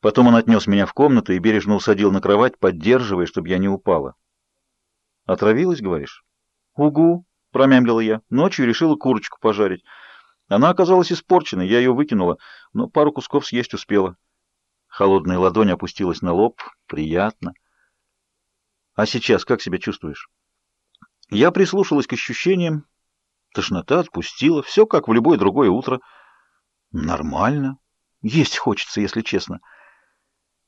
Потом он отнес меня в комнату и бережно усадил на кровать, поддерживая, чтобы я не упала. «Отравилась, говоришь?» «Угу», — промямлила я. «Ночью решила курочку пожарить. Она оказалась испорченной, я ее выкинула, но пару кусков съесть успела». Холодная ладонь опустилась на лоб. «Приятно». «А сейчас как себя чувствуешь?» Я прислушалась к ощущениям. Тошнота отпустила. Все как в любое другое утро. Нормально. Есть хочется, если честно.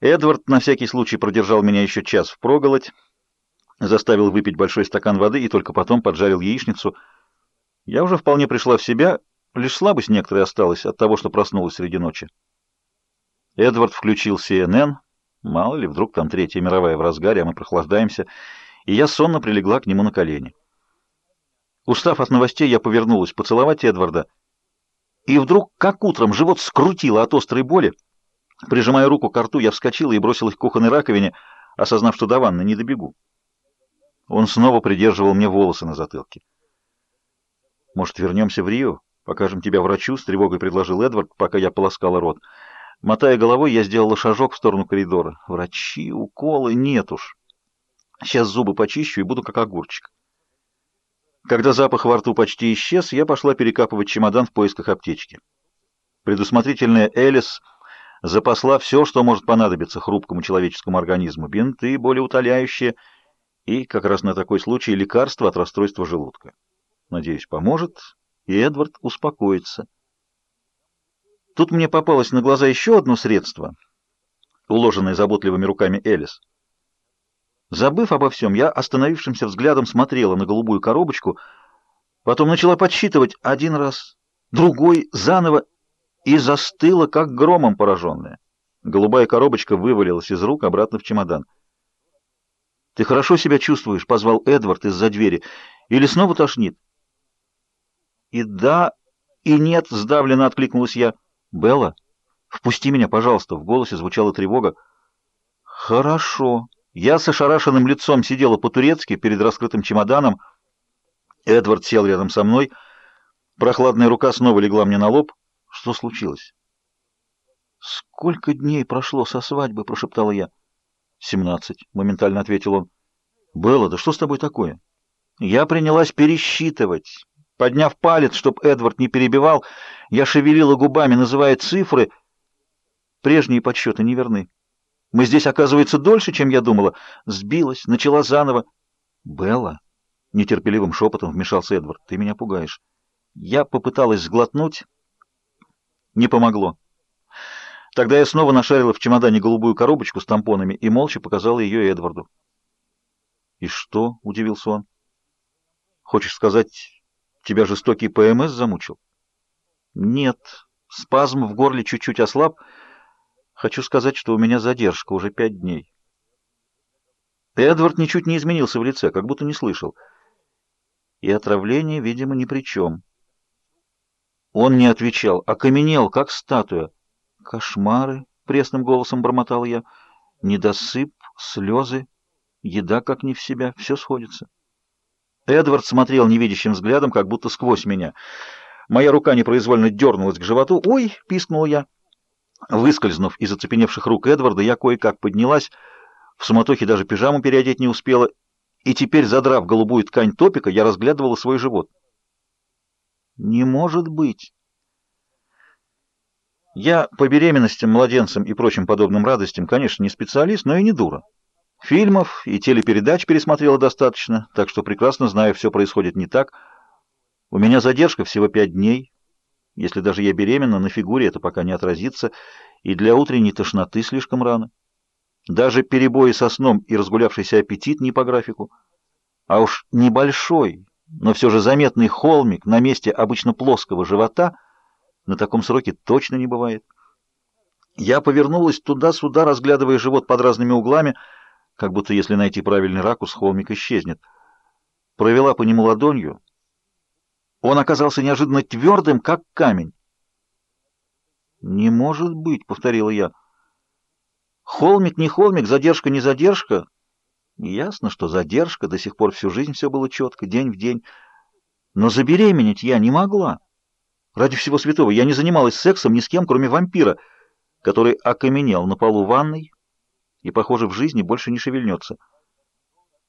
Эдвард на всякий случай продержал меня еще час впроголодь, заставил выпить большой стакан воды и только потом поджарил яичницу. Я уже вполне пришла в себя, лишь слабость некоторая осталась от того, что проснулась среди ночи. Эдвард включил CNN, мало ли, вдруг там Третья мировая в разгаре, а мы прохлаждаемся, и я сонно прилегла к нему на колени. Устав от новостей, я повернулась поцеловать Эдварда, и вдруг, как утром, живот скрутило от острой боли, Прижимая руку к рту, я вскочила и бросилась к кухонной раковине, осознав, что до ванны не добегу. Он снова придерживал мне волосы на затылке. «Может, вернемся в Рио? Покажем тебя врачу?» — с тревогой предложил Эдвард, пока я полоскала рот. Мотая головой, я сделала шажок в сторону коридора. «Врачи, уколы? Нет уж. Сейчас зубы почищу и буду как огурчик». Когда запах во рту почти исчез, я пошла перекапывать чемодан в поисках аптечки. Предусмотрительная Элис запасла все, что может понадобиться хрупкому человеческому организму, бинты, более утоляющие и, как раз на такой случай, лекарства от расстройства желудка. Надеюсь, поможет, и Эдвард успокоится. Тут мне попалось на глаза еще одно средство, уложенное заботливыми руками Элис. Забыв обо всем, я остановившимся взглядом смотрела на голубую коробочку, потом начала подсчитывать один раз, другой, заново, и застыла, как громом пораженная. Голубая коробочка вывалилась из рук обратно в чемодан. «Ты хорошо себя чувствуешь?» — позвал Эдвард из-за двери. «Или снова тошнит?» «И да, и нет», — сдавленно откликнулась я. «Белла, впусти меня, пожалуйста», — в голосе звучала тревога. «Хорошо». Я с ошарашенным лицом сидела по-турецки перед раскрытым чемоданом. Эдвард сел рядом со мной. Прохладная рука снова легла мне на лоб. Что случилось? Сколько дней прошло со свадьбы, прошептала я. Семнадцать, моментально ответил он. Белла, да что с тобой такое? Я принялась пересчитывать. Подняв палец, чтоб Эдвард не перебивал, я шевелила губами, называя цифры. Прежние подсчеты неверны. Мы здесь, оказывается, дольше, чем я думала. Сбилась, начала заново. Белла, нетерпеливым шепотом вмешался Эдвард, ты меня пугаешь. Я попыталась сглотнуть, не помогло. Тогда я снова нашарила в чемодане голубую коробочку с тампонами и молча показала ее Эдварду. «И что?» — удивился он. «Хочешь сказать, тебя жестокий ПМС замучил?» «Нет. Спазм в горле чуть-чуть ослаб. Хочу сказать, что у меня задержка уже пять дней». Эдвард ничуть не изменился в лице, как будто не слышал. И отравление, видимо, ни при чем. Он не отвечал, окаменел, как статуя. «Кошмары!» — пресным голосом бормотал я. «Недосып, слезы, еда как не в себя, все сходится». Эдвард смотрел невидящим взглядом, как будто сквозь меня. Моя рука непроизвольно дернулась к животу. «Ой!» — пискнул я. Выскользнув из оцепеневших рук Эдварда, я кое-как поднялась, в суматохе даже пижаму переодеть не успела, и теперь, задрав голубую ткань топика, я разглядывала свой живот. Не может быть. Я по беременностям, младенцам и прочим подобным радостям, конечно, не специалист, но и не дура. Фильмов и телепередач пересмотрела достаточно, так что прекрасно знаю, все происходит не так. У меня задержка всего пять дней. Если даже я беременна, на фигуре это пока не отразится, и для утренней тошноты слишком рано. Даже перебои со сном и разгулявшийся аппетит не по графику. А уж небольшой, но все же заметный холмик на месте обычно плоского живота на таком сроке точно не бывает. Я повернулась туда-сюда, разглядывая живот под разными углами, как будто если найти правильный ракурс, холмик исчезнет. Провела по нему ладонью. Он оказался неожиданно твердым, как камень. «Не может быть», — повторила я. «Холмик не холмик, задержка не задержка, Ясно, что задержка, до сих пор всю жизнь все было четко, день в день. Но забеременеть я не могла. Ради всего святого, я не занималась сексом ни с кем, кроме вампира. который окаменел на полу ванной и, похоже, в жизни больше не шевельнется.